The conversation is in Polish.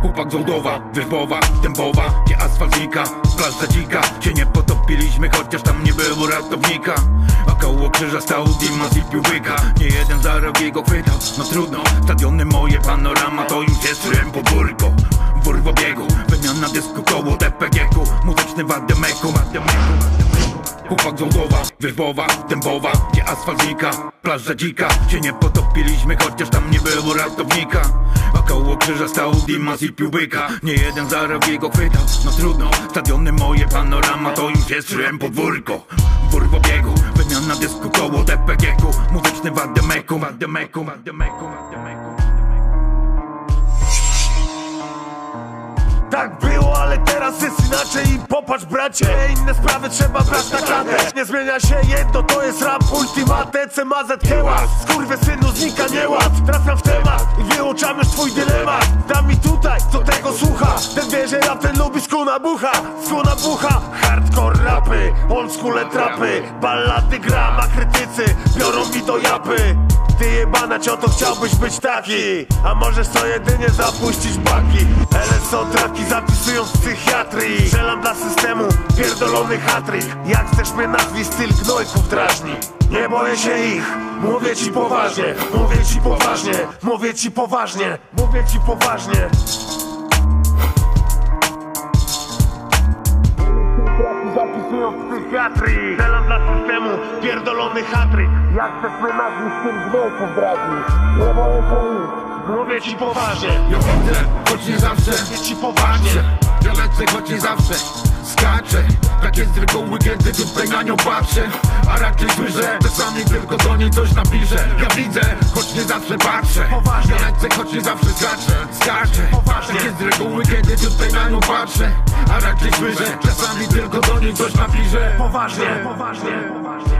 Chłopak z Łądowa, Wyrbowa, Dębowa Gdzie asfalt znika, plaża dzika. Cię nie potopiliśmy, chociaż tam nie było ratownika. Około krzyża stał Dimas i pił Nie jeden za jego chwytał. No trudno, stadiony moje, panorama To już jest rym podwórko Wór w obiegu, wymiana dysku koło DPG-ku Muzyczny wademeku, wademeku. Chłopak z Łądowa, Wyrbowa, Dębowa Gdzie asfalt znika, plaża dzika. Cię nie potopiliśmy, chociaż tam nie było ratownika krzyża stał Dimas i pił byka Nie jeden za rok jego chwytał. No trudno, stadiony moje, panorama To jest rym podwórko Wór w obiegu, wymiana dysku koło DPG-ku Muzyczny wademeku, wademeku, wademeku, wademeku Tak było, ale teraz jest inaczej. I popatrz bracie Inne sprawy trzeba brać na klatę. Nie zmienia się jedno, to jest rap ultimate CMZ kiełas, synu znika nieład Trafiam w temat i wyłączam już twój dylemat. Dam mi tutaj, co tego słucha. Ten wie, że rap ten lubi skuna bucha. Skuna bucha, hardcore rapy Old school trapy, ballady gram A krytycy biorą mi do japy. Ty jebana cioto chciałbyś być taki. A możesz co jedynie zapuścić baki dla systemu, pierdolony hatryk. Jak chcesz mnie nazwij styl gnojków drażni. Nie boję się ich, mówię ci poważnie Mówię ci poważnie, mówię ci poważnie Mówię ci poważnie. Zapisują w psychiatrii dla systemu, pierdolony hatryk Jak chcesz mnie nazwić, tym gnojków drażni Nie boję się ich Mówię ci poważnie. Ja widzę, choć nie zawsze. Mówię ci poważnie. Ja lecę, choć nie zawsze. Skaczę, tak jest z reguły, kiedy tutaj na nią patrzę. A raczej słyszę, czasami tylko do niej coś napiszę. Ja widzę, choć nie zawsze patrzę. Poważnie. Ja lecę, choć nie zawsze skaczę. Skaczę, Poważnie. tak jest z reguły, kiedy tutaj na nią patrzę. A raczej słyszę, czasami tylko do niej coś napiszę. Poważnie, poważnie, poważnie